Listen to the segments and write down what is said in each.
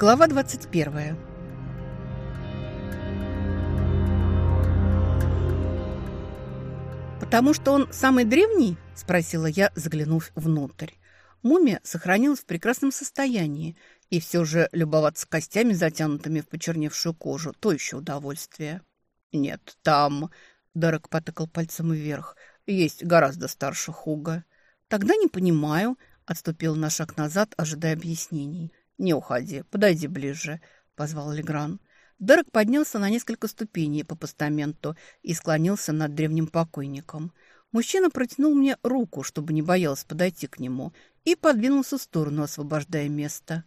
Глава 21. «Потому что он самый древний?» – спросила я, заглянув внутрь. Мумия сохранилась в прекрасном состоянии, и все же любоваться костями, затянутыми в почерневшую кожу, то еще удовольствие. «Нет, там...» – Дерек потыкал пальцем вверх. «Есть гораздо старше Хуга». «Тогда не понимаю», – отступил на шаг назад, ожидая объяснений. «Не уходи, подойди ближе», – позвал Легран. Дерек поднялся на несколько ступеней по постаменту и склонился над древним покойником. Мужчина протянул мне руку, чтобы не боялась подойти к нему, и подвинулся в сторону, освобождая место.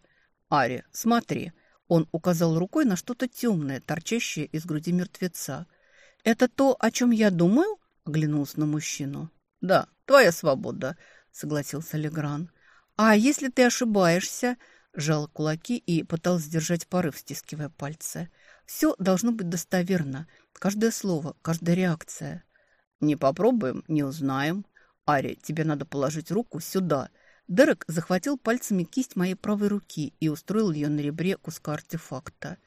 «Ари, смотри!» Он указал рукой на что-то темное, торчащее из груди мертвеца. «Это то, о чем я думаю?» — оглянулся на мужчину. «Да, твоя свобода», — согласился Легран. «А если ты ошибаешься?» Жал кулаки и пытался сдержать порыв, стискивая пальцы. «Все должно быть достоверно. Каждое слово, каждая реакция». «Не попробуем, не узнаем. Ари, тебе надо положить руку сюда». Дерек захватил пальцами кисть моей правой руки и устроил ее на ребре куска артефакта.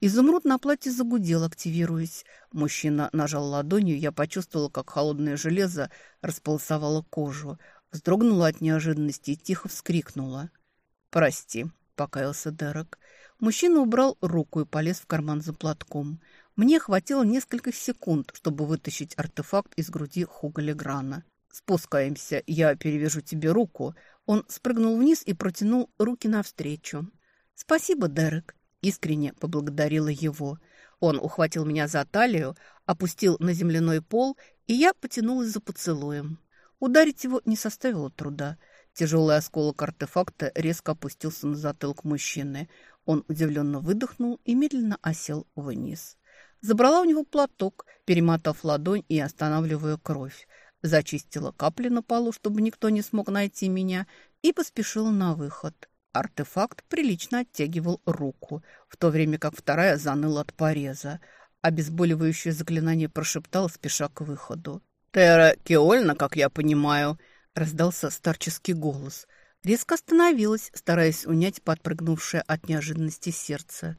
Изумруд на платье загудел, активируясь. Мужчина нажал ладонью, я почувствовала, как холодное железо располосовало кожу. Вздрогнула от неожиданности и тихо вскрикнула. «Прости», — покаялся Дерек. Мужчина убрал руку и полез в карман за платком. Мне хватило нескольких секунд, чтобы вытащить артефакт из груди Хуга Леграна. «Спускаемся, я перевяжу тебе руку». Он спрыгнул вниз и протянул руки навстречу. «Спасибо, Дерек», — искренне поблагодарила его. Он ухватил меня за талию, опустил на земляной пол, и я потянулась за поцелуем. Ударить его не составило труда — Тяжелый осколок артефакта резко опустился на затылок мужчины. Он удивленно выдохнул и медленно осел вниз. Забрала у него платок, перемотав ладонь и останавливая кровь. Зачистила капли на полу, чтобы никто не смог найти меня, и поспешила на выход. Артефакт прилично оттягивал руку, в то время как вторая заныла от пореза. Обезболивающее заклинание прошептал, спеша к выходу. «Терра Кеольна, как я понимаю», раздался старческий голос. Резко остановилась, стараясь унять подпрыгнувшее от неожиданности сердце.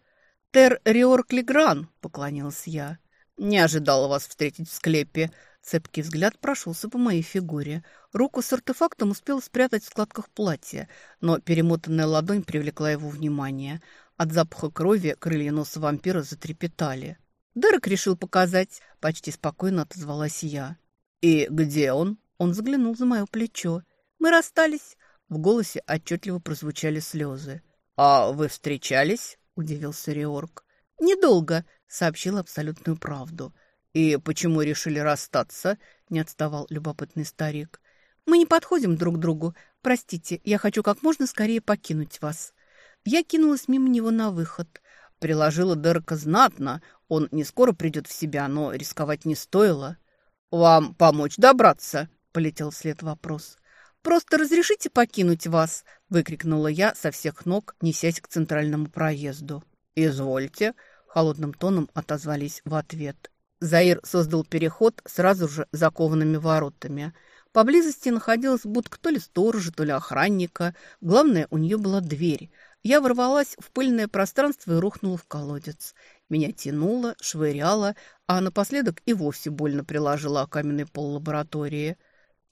«Тер Риор Клигран!» — поклонился я. «Не ожидала вас встретить в склепе». Цепкий взгляд прошелся по моей фигуре. Руку с артефактом успел спрятать в складках платья, но перемотанная ладонь привлекла его внимание. От запаха крови крылья носа вампира затрепетали. «Дерек решил показать», — почти спокойно отозвалась я. «И где он?» Он заглянул за мое плечо. «Мы расстались». В голосе отчетливо прозвучали слезы. «А вы встречались?» – удивился Риорг. «Недолго», – сообщил абсолютную правду. «И почему решили расстаться?» – не отставал любопытный старик. «Мы не подходим друг к другу. Простите, я хочу как можно скорее покинуть вас». Я кинулась мимо него на выход. Приложила Дерека знатно. Он не скоро придет в себя, но рисковать не стоило. «Вам помочь добраться?» Полетел вслед вопрос. «Просто разрешите покинуть вас?» – выкрикнула я со всех ног, несясь к центральному проезду. «Извольте», – холодным тоном отозвались в ответ. Заир создал переход сразу же за коваными воротами. Поблизости находилась будка то ли сторожа, то ли охранника. Главное, у нее была дверь. Я ворвалась в пыльное пространство и рухнула в колодец. Меня тянуло, швыряло, а напоследок и вовсе больно приложила о каменный пол лаборатории –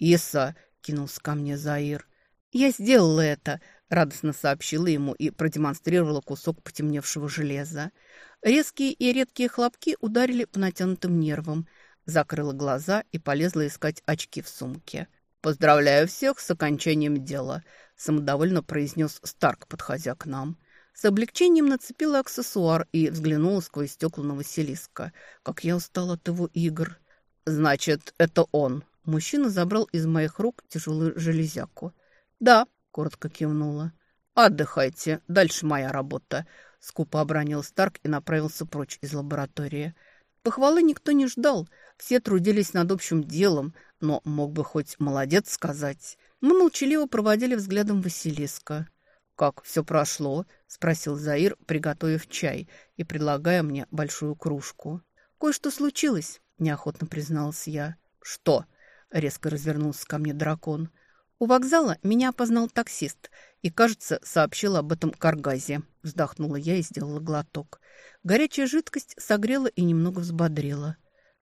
«Иса!» – кинулся ко мне Заир. «Я сделала это!» – радостно сообщила ему и продемонстрировала кусок потемневшего железа. Резкие и редкие хлопки ударили по натянутым нервам. Закрыла глаза и полезла искать очки в сумке. «Поздравляю всех с окончанием дела», – самодовольно произнес Старк, подходя к нам. С облегчением нацепила аксессуар и взглянула сквозь стекла на Василиска. Как я устала от его игр. «Значит, это он», Мужчина забрал из моих рук тяжелую железяку. «Да», — коротко кивнула. «Отдыхайте, дальше моя работа», — скупо обронил Старк и направился прочь из лаборатории. Похвалы никто не ждал, все трудились над общим делом, но мог бы хоть «молодец» сказать. Мы молчаливо проводили взглядом Василиска. «Как все прошло?» — спросил Заир, приготовив чай и предлагая мне большую кружку. «Кое-что случилось», — неохотно призналась я. «Что?» Резко развернулся ко мне дракон. У вокзала меня опознал таксист и, кажется, сообщил об этом Каргазе. Вздохнула я и сделала глоток. Горячая жидкость согрела и немного взбодрила.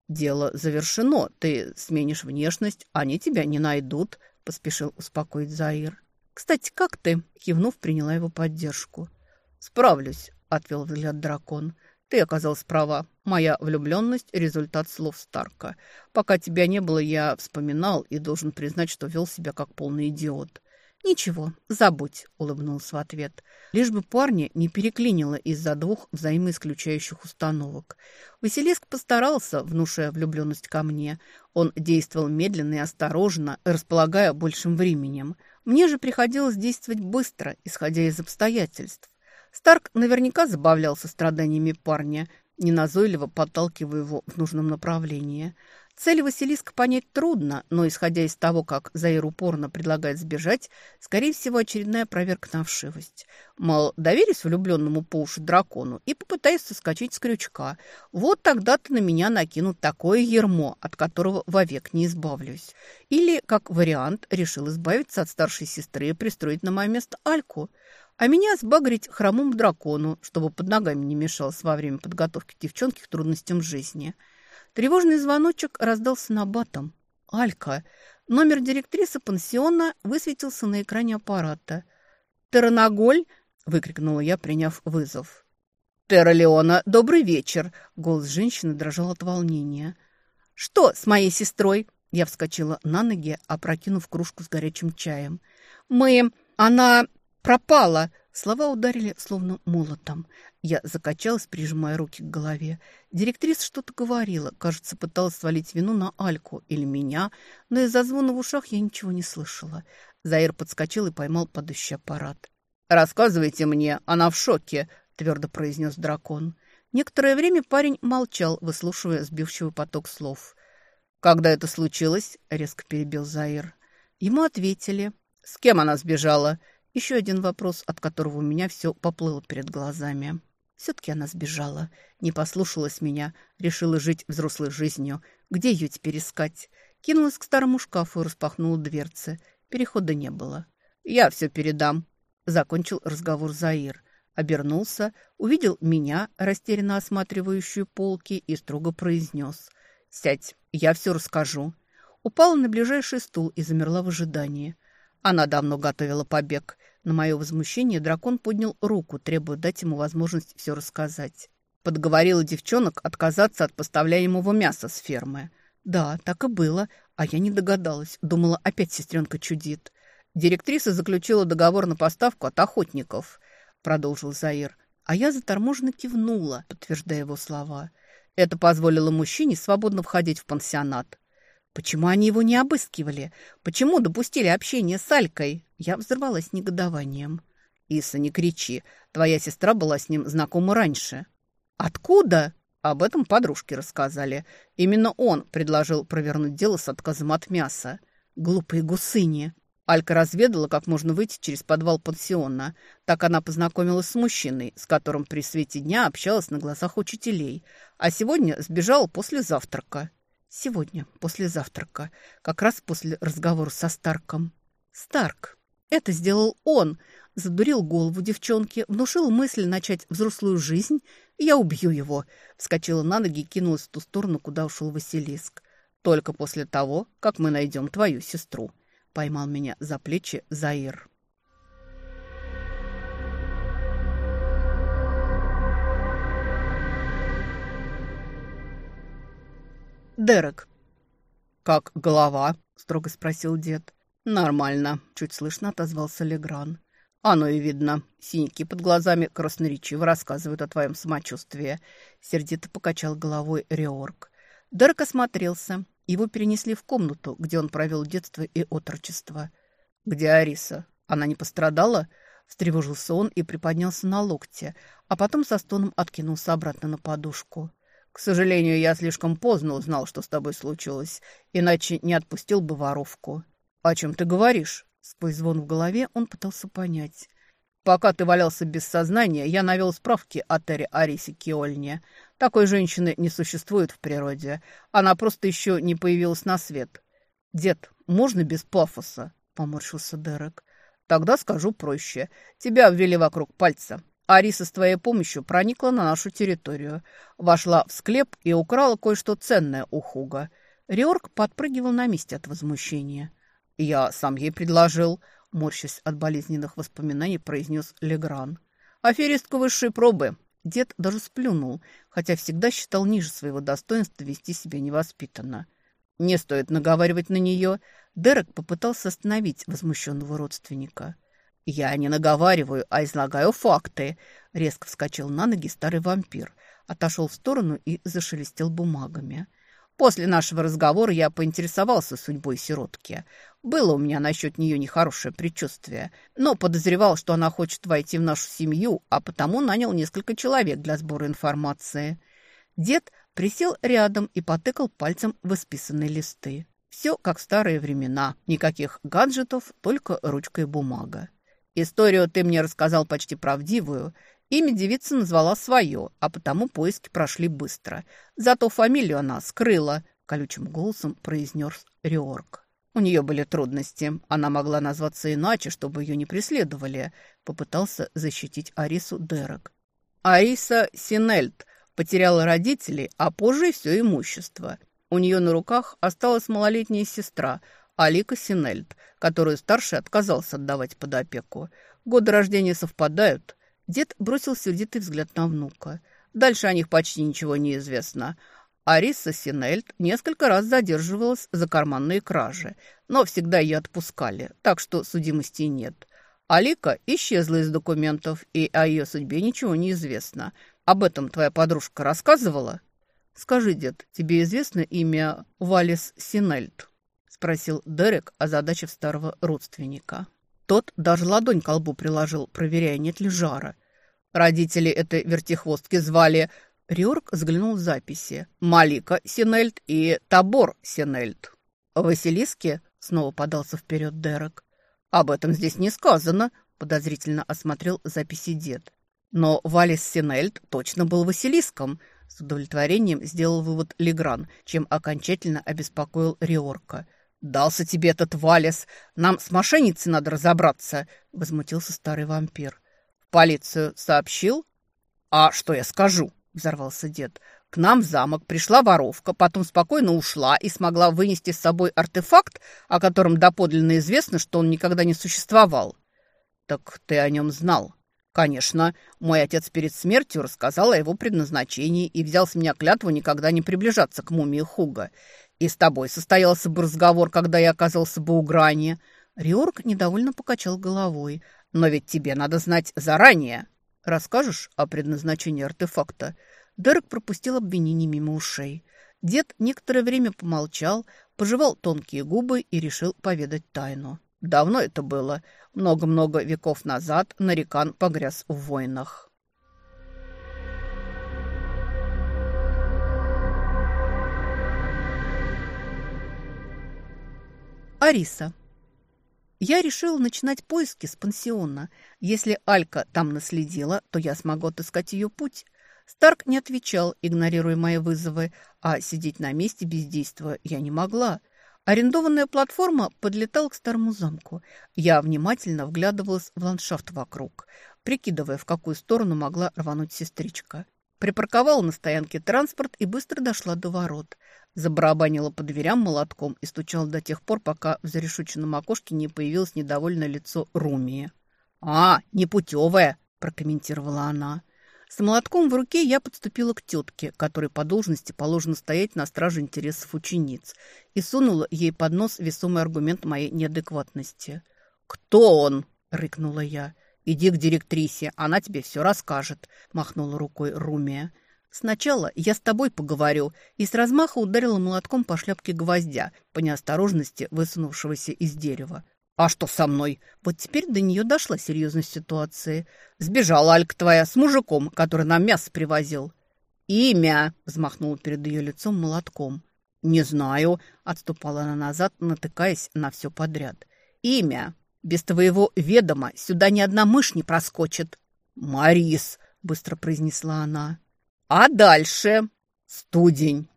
«Дело завершено. Ты сменишь внешность, они тебя не найдут», — поспешил успокоить Заир. «Кстати, как ты?» — кивнув, приняла его поддержку. «Справлюсь», — отвел взгляд дракон. «Ты оказалась права. Моя влюбленность – результат слов Старка. Пока тебя не было, я вспоминал и должен признать, что вел себя как полный идиот. «Ничего, забудь», – улыбнулся в ответ. Лишь бы парня не переклинило из-за двух взаимоисключающих установок. Василиск постарался, внушая влюбленность ко мне. Он действовал медленно и осторожно, располагая большим временем. Мне же приходилось действовать быстро, исходя из обстоятельств. Старк наверняка забавлялся страданиями парня – неназойливо подталкиваю его в нужном направлении. Цель Василиска понять трудно, но, исходя из того, как Заир упорно предлагает сбежать, скорее всего, очередная проверка на вшивость. Мол, доверюсь влюбленному по уши дракону и попытаюсь соскочить с крючка. Вот тогда-то на меня накинут такое ермо, от которого вовек не избавлюсь. Или, как вариант, решил избавиться от старшей сестры и пристроить на мое место Альку – а меня сбагрить хромому дракону, чтобы под ногами не мешалось во время подготовки девчонки к трудностям жизни. Тревожный звоночек раздался на батом. «Алька!» Номер директрисы пансиона высветился на экране аппарата. «Тераноголь!» – выкрикнула я, приняв вызов. «Терра Леона, добрый вечер!» Голос женщины дрожал от волнения. «Что с моей сестрой?» Я вскочила на ноги, опрокинув кружку с горячим чаем. «Мы... Она пропала!» Слова ударили словно молотом. Я закачалась, прижимая руки к голове. Директриса что-то говорила, кажется, пыталась свалить вину на Альку или меня, но из-за звона в ушах я ничего не слышала. Заир подскочил и поймал падающий аппарат. «Рассказывайте мне, она в шоке», — твердо произнес дракон. Некоторое время парень молчал, выслушивая сбивчивый поток слов. «Когда это случилось?» — резко перебил Заир. Ему ответили. «С кем она сбежала?» Еще один вопрос, от которого у меня все поплыло перед глазами. Все-таки она сбежала, не послушалась меня, решила жить взрослой жизнью. Где ее теперь искать? Кинулась к старому шкафу и распахнула дверцы. Перехода не было. «Я все передам», — закончил разговор Заир. Обернулся, увидел меня, растерянно осматривающую полки, и строго произнес. «Сядь, я все расскажу». Упала на ближайший стул и замерла в ожидании. Она давно готовила побег. На мое возмущение дракон поднял руку, требуя дать ему возможность все рассказать. Подговорила девчонок отказаться от поставляемого мяса с фермы. Да, так и было, а я не догадалась. Думала, опять сестренка чудит. Директриса заключила договор на поставку от охотников, продолжил Заир. А я заторможенно кивнула, подтверждая его слова. Это позволило мужчине свободно входить в пансионат. Почему они его не обыскивали? Почему допустили общение с Алькой? Я взорвалась негодованием. «Иса, не кричи. Твоя сестра была с ним знакома раньше». «Откуда?» Об этом подружки рассказали. Именно он предложил провернуть дело с отказом от мяса. Глупые гусыни. Алька разведала, как можно выйти через подвал пансиона. Так она познакомилась с мужчиной, с которым при свете дня общалась на глазах учителей. А сегодня сбежала после завтрака. Сегодня, после завтрака, как раз после разговора со Старком. Старк. Это сделал он. Задурил голову девчонки, внушил мысль начать взрослую жизнь. Я убью его. Вскочила на ноги и кинулась в ту сторону, куда ушел Василиск. Только после того, как мы найдем твою сестру. Поймал меня за плечи Заир. Дерек. «Как голова?» – строго спросил дед. «Нормально», – чуть слышно отозвался Легран. «Оно и видно. Синяки под глазами красноречиво рассказывают о твоем самочувствии». Сердито покачал головой Реорг. Дерек осмотрелся. Его перенесли в комнату, где он провел детство и отрочество. «Где Ариса? Она не пострадала?» Встревожился он и приподнялся на локте, а потом со стоном откинулся обратно на подушку. К сожалению, я слишком поздно узнал, что с тобой случилось, иначе не отпустил бы воровку. О чем ты говоришь? Сквозь звон в голове он пытался понять. Пока ты валялся без сознания, я навел справки о Терри Арисе Киольне. Такой женщины не существует в природе. Она просто еще не появилась на свет. Дед, можно без пафоса? поморщился Дерек. «Тогда скажу проще. Тебя ввели вокруг пальца. Ариса с твоей помощью проникла на нашу территорию, вошла в склеп и украла кое-что ценное у Хуга. Риорк подпрыгивал на месте от возмущения. «Я сам ей предложил», — морщась от болезненных воспоминаний, произнес Легран. «Аферистка высшей пробы». Дед даже сплюнул, хотя всегда считал ниже своего достоинства вести себя невоспитанно. «Не стоит наговаривать на нее». Дерек попытался остановить возмущенного родственника. «Я не наговариваю, а излагаю факты», — резко вскочил на ноги старый вампир, отошел в сторону и зашелестел бумагами. «После нашего разговора я поинтересовался судьбой сиротки. Было у меня насчет нее нехорошее предчувствие, но подозревал, что она хочет войти в нашу семью, а потому нанял несколько человек для сбора информации». Дед присел рядом и потыкал пальцем в исписанные листы. Все как в старые времена. Никаких гаджетов, только ручка и бумага. Историю ты мне рассказал почти правдивую. Имя девица назвала свое, а потому поиски прошли быстро. Зато фамилию она скрыла, колючим голосом произнес Риорк. У нее были трудности. Она могла назваться иначе, чтобы ее не преследовали. Попытался защитить Арису Дерек. Ариса Синельд потеряла родителей, а позже все имущество. У нее на руках осталась малолетняя сестра – Алика Синельд, которую старший отказался отдавать под опеку. Годы рождения совпадают. Дед бросил сердитый взгляд на внука. Дальше о них почти ничего не известно. Ариса Синельд несколько раз задерживалась за карманные кражи, но всегда ее отпускали, так что судимости нет. Алика исчезла из документов, и о ее судьбе ничего не известно. Об этом твоя подружка рассказывала? Скажи, дед, тебе известно имя Валис Синельд? Спросил Дерек, озадачив старого родственника. Тот даже ладонь к колбу приложил, проверяя, нет ли жара. Родители этой вертихвостки звали... Риорк взглянул в записи. Малика Синельд и Табор Синельд. «Василиски?» — снова подался вперед Дерек. «Об этом здесь не сказано», — подозрительно осмотрел записи дед. «Но Валис Синельд точно был Василиском», — с удовлетворением сделал вывод Легран, чем окончательно обеспокоил Риорка — «Дался тебе этот Валес. Нам с мошенницей надо разобраться», — возмутился старый вампир. «В полицию сообщил?» «А что я скажу?» — взорвался дед. «К нам в замок пришла воровка, потом спокойно ушла и смогла вынести с собой артефакт, о котором доподлинно известно, что он никогда не существовал». «Так ты о нем знал?» «Конечно. Мой отец перед смертью рассказал о его предназначении и взял с меня клятву никогда не приближаться к мумии Хуга. И с тобой состоялся бы разговор, когда я оказался бы у грани. Риорг недовольно покачал головой. Но ведь тебе надо знать заранее. Расскажешь о предназначении артефакта? Дерек пропустил обвинение мимо ушей. Дед некоторое время помолчал, пожевал тонкие губы и решил поведать тайну. Давно это было. Много-много веков назад Нарикан погряз в войнах. Ариса. Я решила начинать поиски с пансиона. Если Алька там наследила, то я смогу отыскать ее путь. Старк не отвечал, игнорируя мои вызовы, а сидеть на месте бездействуя я не могла. Арендованная платформа подлетала к старому замку. Я внимательно вглядывалась в ландшафт вокруг, прикидывая, в какую сторону могла рвануть сестричка. Припарковала на стоянке транспорт и быстро дошла до ворот. Забарабанила по дверям молотком и стучала до тех пор, пока в зарешученном окошке не появилось недовольное лицо Румии. «А, непутевая!» – прокомментировала она. С молотком в руке я подступила к тетке, которой по должности положено стоять на страже интересов учениц, и сунула ей под нос весомый аргумент моей неадекватности. «Кто он?» – рыкнула я. «Иди к директрисе, она тебе все расскажет», – махнула рукой Румия. Сначала я с тобой поговорю, и с размаха ударила молотком по шляпке гвоздя, по неосторожности высунувшегося из дерева. «А что со мной?» Вот теперь до нее дошла серьезность ситуации. «Сбежала Алька твоя с мужиком, который нам мясо привозил». «Имя!» – взмахнула перед ее лицом молотком. «Не знаю», – отступала она назад, натыкаясь на все подряд. «Имя! Без твоего ведома сюда ни одна мышь не проскочит». «Марис!» – быстро произнесла она. А дальше? Студень.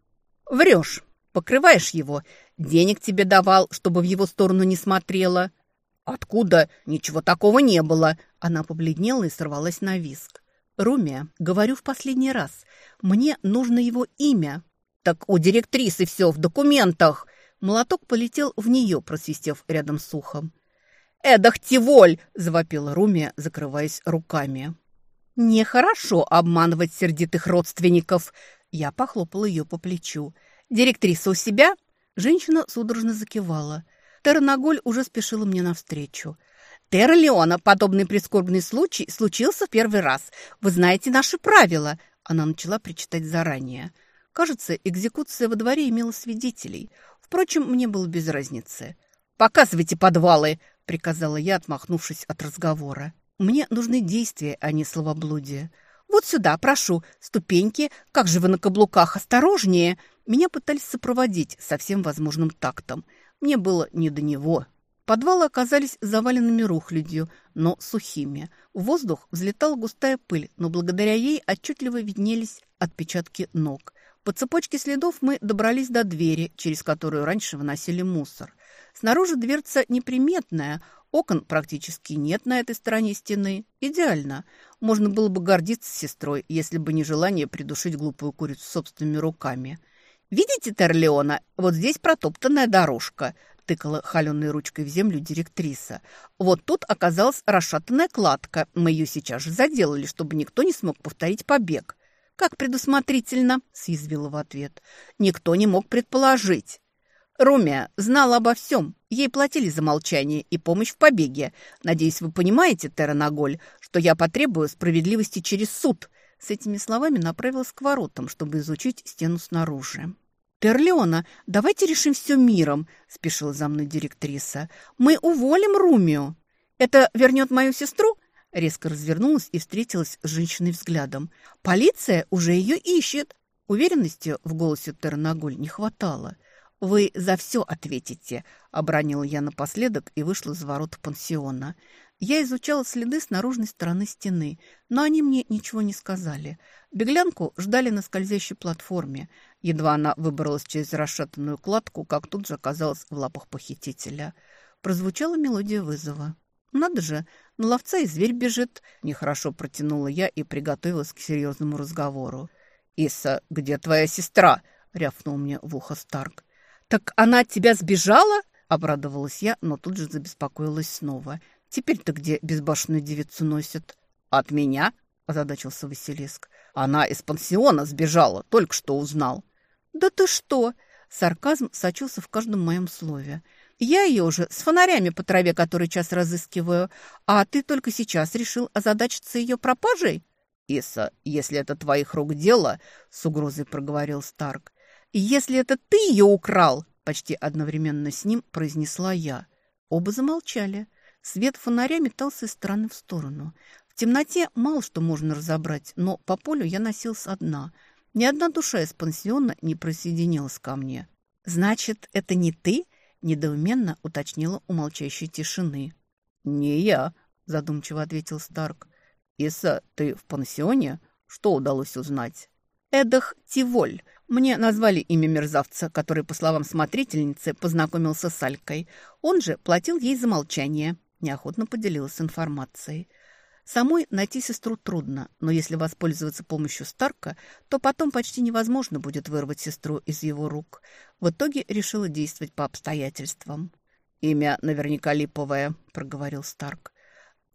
Врешь. Покрываешь его. Денег тебе давал, чтобы в его сторону не смотрела. «Откуда? Ничего такого не было!» Она побледнела и сорвалась на виск. «Румия, говорю в последний раз, мне нужно его имя». «Так у директрисы все в документах!» Молоток полетел в нее, просвистев рядом с ухом. «Эдах Тиволь!» – завопила Румия, закрываясь руками. «Нехорошо обманывать сердитых родственников!» Я похлопала ее по плечу. «Директриса у себя?» Женщина судорожно закивала. Терраноголь уже спешила мне навстречу. «Терра Леона, подобный прискорбный случай случился в первый раз. Вы знаете наши правила!» Она начала причитать заранее. Кажется, экзекуция во дворе имела свидетелей. Впрочем, мне было без разницы. «Показывайте подвалы!» – приказала я, отмахнувшись от разговора. «Мне нужны действия, а не словоблудие. Вот сюда, прошу, ступеньки. Как же вы на каблуках? Осторожнее!» Меня пытались сопроводить со всем возможным тактом. Мне было не до него. Подвалы оказались заваленными рухлядью, но сухими. В воздух взлетала густая пыль, но благодаря ей отчетливо виднелись отпечатки ног. По цепочке следов мы добрались до двери, через которую раньше выносили мусор. Снаружи дверца неприметная, окон практически нет на этой стороне стены. Идеально. Можно было бы гордиться сестрой, если бы не желание придушить глупую курицу собственными руками. «Видите, Терлеона, вот здесь протоптанная дорожка», тыкала холеной ручкой в землю директриса. «Вот тут оказалась расшатанная кладка. Мы ее сейчас же заделали, чтобы никто не смог повторить побег». «Как предусмотрительно», — съязвила в ответ. «Никто не мог предположить». Румия знала обо всем. Ей платили за молчание и помощь в побеге. Надеюсь, вы понимаете, Терраноголь, что я потребую справедливости через суд. С этими словами направилась к воротам, чтобы изучить стену снаружи. «Терлеона, давайте решим все миром», – спешила за мной директриса. «Мы уволим Румию». «Это вернет мою сестру?» Резко развернулась и встретилась с женщиной взглядом. «Полиция уже ее ищет». Уверенности в голосе Тернаголь не хватало. «Вы за все ответите», – обронила я напоследок и вышла за ворот пансиона. Я изучала следы с наружной стороны стены, но они мне ничего не сказали. Беглянку ждали на скользящей платформе. Едва она выбралась через расшатанную кладку, как тут же оказалась в лапах похитителя. Прозвучала мелодия вызова. «Надо же, на ловца и зверь бежит!» Нехорошо протянула я и приготовилась к серьезному разговору. «Иса, где твоя сестра?» — рявкнул мне в ухо Старк. «Так она от тебя сбежала?» – обрадовалась я, но тут же забеспокоилась снова. «Теперь-то где безбашенную девицу носят?» «От меня?» – озадачился Василиск. «Она из пансиона сбежала, только что узнал». «Да ты что!» – сарказм сочился в каждом моем слове. «Я ее уже с фонарями по траве который час разыскиваю, а ты только сейчас решил озадачиться ее пропажей?» «Иса, если это твоих рук дело», – с угрозой проговорил Старк, «Если это ты ее украл!» – почти одновременно с ним произнесла я. Оба замолчали. Свет фонаря метался из стороны в сторону. В темноте мало что можно разобрать, но по полю я носился одна. Ни одна душа из пансиона не присоединилась ко мне. «Значит, это не ты?» – недоуменно уточнила у молчащей тишины. «Не я», – задумчиво ответил Старк. «Иса, ты в пансионе? Что удалось узнать?» Эдах Тиволь. Мне назвали имя мерзавца, который, по словам смотрительницы, познакомился с Алькой. Он же платил ей за молчание. Неохотно поделилась информацией. Самой найти сестру трудно, но если воспользоваться помощью Старка, то потом почти невозможно будет вырвать сестру из его рук. В итоге решила действовать по обстоятельствам. «Имя наверняка липовое», — проговорил Старк.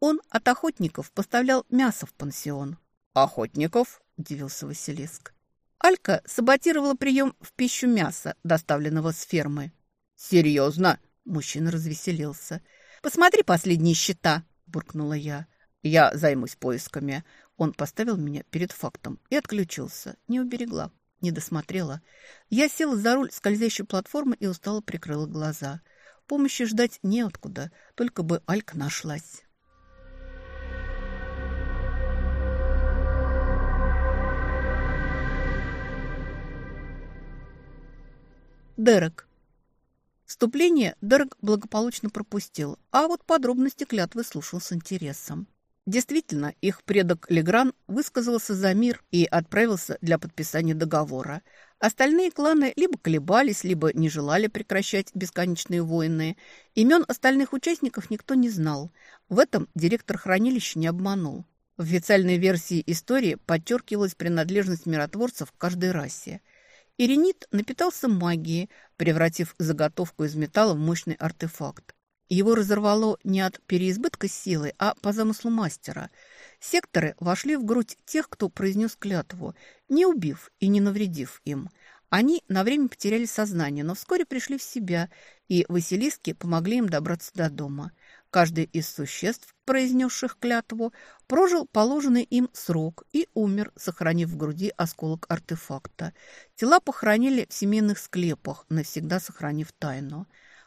Он от охотников поставлял мясо в пансион. «Охотников?» – удивился Василиск. Алька саботировала прием в пищу мяса, доставленного с фермы. «Серьезно?» – мужчина развеселился. «Посмотри последние счета», – буркнула я. «Я займусь поисками». Он поставил меня перед фактом и отключился. Не уберегла, не досмотрела. Я села за руль скользящей платформы и устало прикрыла глаза. Помощи ждать неоткуда, только бы Алька нашлась. Дерек. Вступление Дерек благополучно пропустил, а вот подробности клятвы слушал с интересом. Действительно, их предок Легран высказался за мир и отправился для подписания договора. Остальные кланы либо колебались, либо не желали прекращать бесконечные войны. Имен остальных участников никто не знал. В этом директор хранилища не обманул. В официальной версии истории подчеркивалась принадлежность миротворцев к каждой расе. Иринит напитался магией, превратив заготовку из металла в мощный артефакт. Его разорвало не от переизбытка силы, а по замыслу мастера. Секторы вошли в грудь тех, кто произнес клятву, не убив и не навредив им. Они на время потеряли сознание, но вскоре пришли в себя, и Василиски помогли им добраться до дома – Каждый из существ, произнесших клятву, прожил положенный им срок и умер, сохранив в груди осколок артефакта. Тела похоронили в семейных склепах, навсегда сохранив тайну.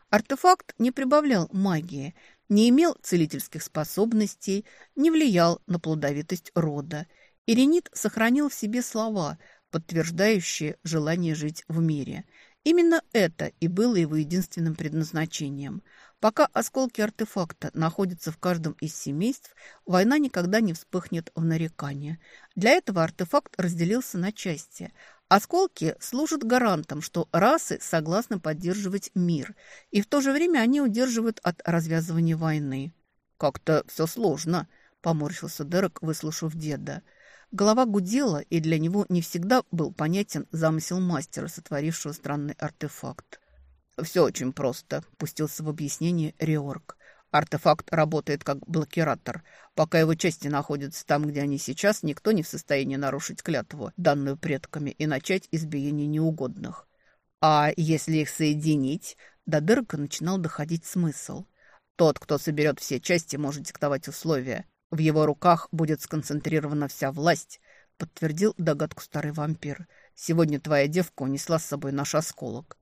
Артефакт не прибавлял магии, не имел целительских способностей, не влиял на плодовитость рода. Иринит сохранил в себе слова, подтверждающие желание жить в мире. Именно это и было его единственным предназначением – Пока осколки артефакта находятся в каждом из семейств, война никогда не вспыхнет в нарекание. Для этого артефакт разделился на части. Осколки служат гарантом, что расы согласны поддерживать мир, и в то же время они удерживают от развязывания войны. «Как-то все сложно», – поморщился Дерек, выслушав деда. Голова гудела, и для него не всегда был понятен замысел мастера, сотворившего странный артефакт. «Все очень просто», – пустился в объяснение Риорг. «Артефакт работает как блокиратор. Пока его части находятся там, где они сейчас, никто не в состоянии нарушить клятву, данную предками, и начать избиение неугодных. А если их соединить?» До Дырка начинал доходить смысл. «Тот, кто соберет все части, может диктовать условия. В его руках будет сконцентрирована вся власть», – подтвердил догадку старый вампир. «Сегодня твоя девка унесла с собой наш осколок.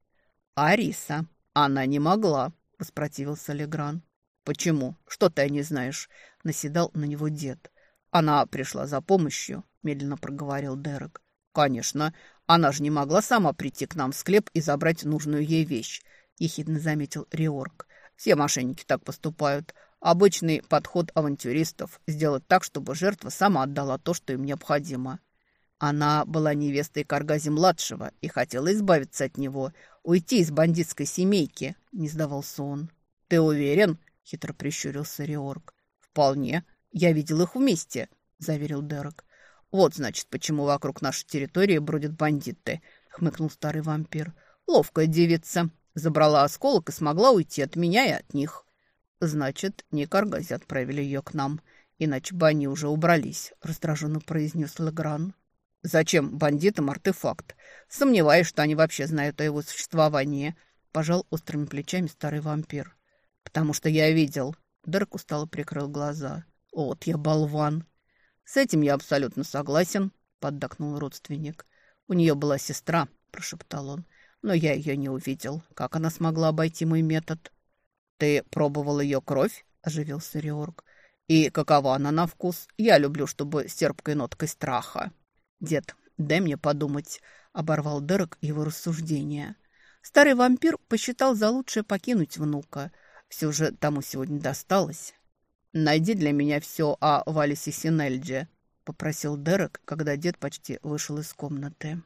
«Ариса, она не могла», – воспротивился Легран. «Почему? Что ты не знаешь?» – наседал на него дед. «Она пришла за помощью», – медленно проговорил Дерек. «Конечно. Она же не могла сама прийти к нам в склеп и забрать нужную ей вещь», – ехидно заметил Риорг. «Все мошенники так поступают. Обычный подход авантюристов – сделать так, чтобы жертва сама отдала то, что им необходимо». Она была невестой Каргази-младшего и хотела избавиться от него, уйти из бандитской семейки, не сдавался он. «Ты уверен?» – хитро прищурился Риорг. «Вполне. Я видел их вместе», – заверил Дерек. «Вот, значит, почему вокруг нашей территории бродят бандиты», – хмыкнул старый вампир. «Ловкая девица. Забрала осколок и смогла уйти от меня и от них». «Значит, не Каргази отправили ее к нам, иначе бы они уже убрались», – раздраженно произнес Легран. Зачем бандитам артефакт? Сомневаюсь, что они вообще знают о его существовании. Пожал острыми плечами старый вампир. Потому что я видел. Дерек устало прикрыл глаза. Вот я болван. С этим я абсолютно согласен, поддакнул родственник. У нее была сестра, прошептал он. Но я ее не увидел. Как она смогла обойти мой метод? Ты пробовал ее кровь? Оживился Риорг. И какова она на вкус? Я люблю, чтобы с терпкой ноткой страха. «Дед, дай мне подумать», — оборвал Дерек его рассуждения. Старый вампир посчитал за лучшее покинуть внука. Все же тому сегодня досталось. «Найди для меня все о Валисе Синельде», — попросил Дерек, когда дед почти вышел из комнаты.